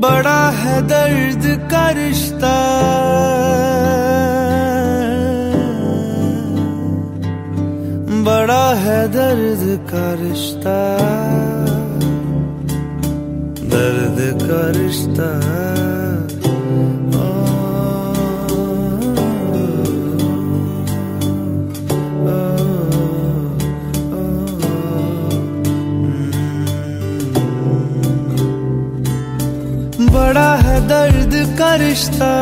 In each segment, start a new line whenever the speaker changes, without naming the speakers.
बड़ा है दर्द का रिश्ता। बड़ा है दर्द का रिश्ता। दर्द का रिश्ता। दर्द का रिश्ता।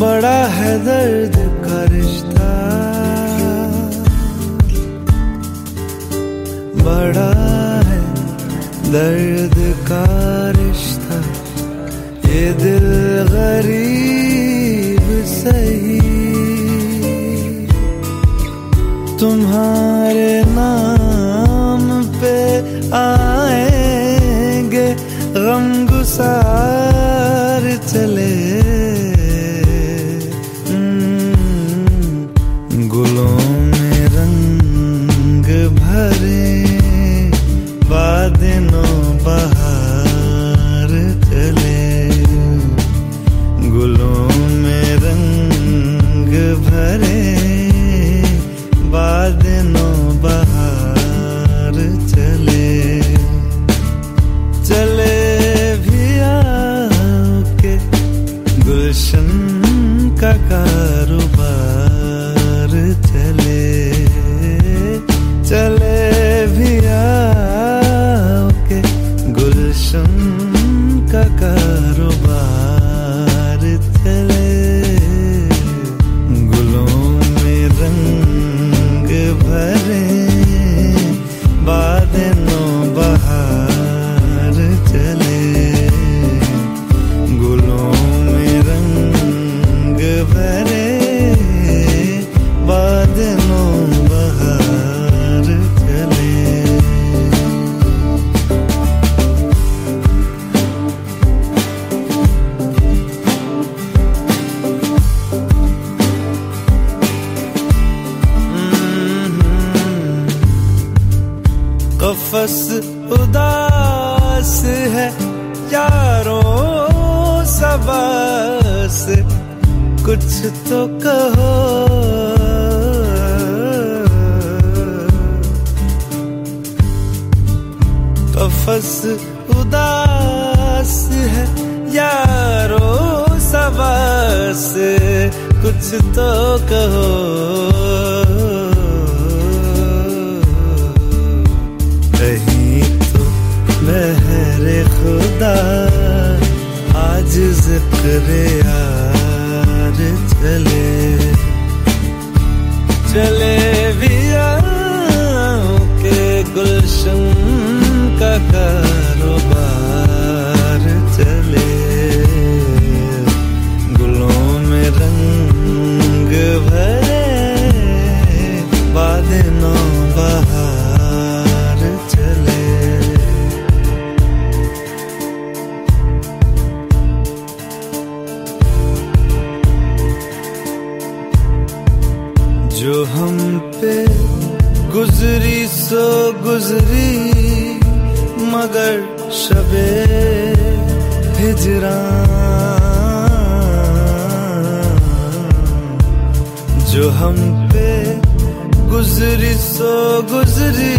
बड़ा है दर्द का रिश्ता। बड़ा है दर्द का रिश्ता। ये दिल गरीब सही। तुम्हारे गुसार चले। गुलों में रंग भरे बादनों बहार चले। गुलों में रंग भरे का कफस उदास है, यारों सबस कुछ तो कहो। कफस उदास है, यारो सबस कुछ तो कहीं। आज ज़िक्र यार चले। चले भी के गुलशन का हम पे गुजरी सो गुजरी, मगर शबे हिजरा जो हम पे गुजरी सो गुजरी,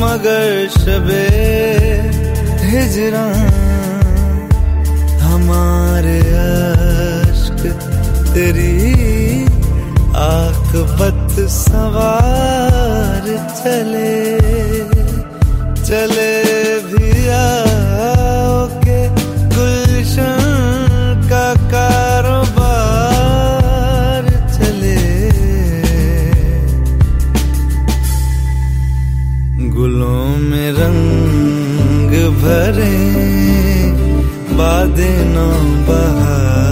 मगर शबे हिजरा हमारे अश्क तेरी आकबत सवार चले चले भी के गुलशन का कारोबार चले। गुलों में रंग भरे, बादे नौ बहार।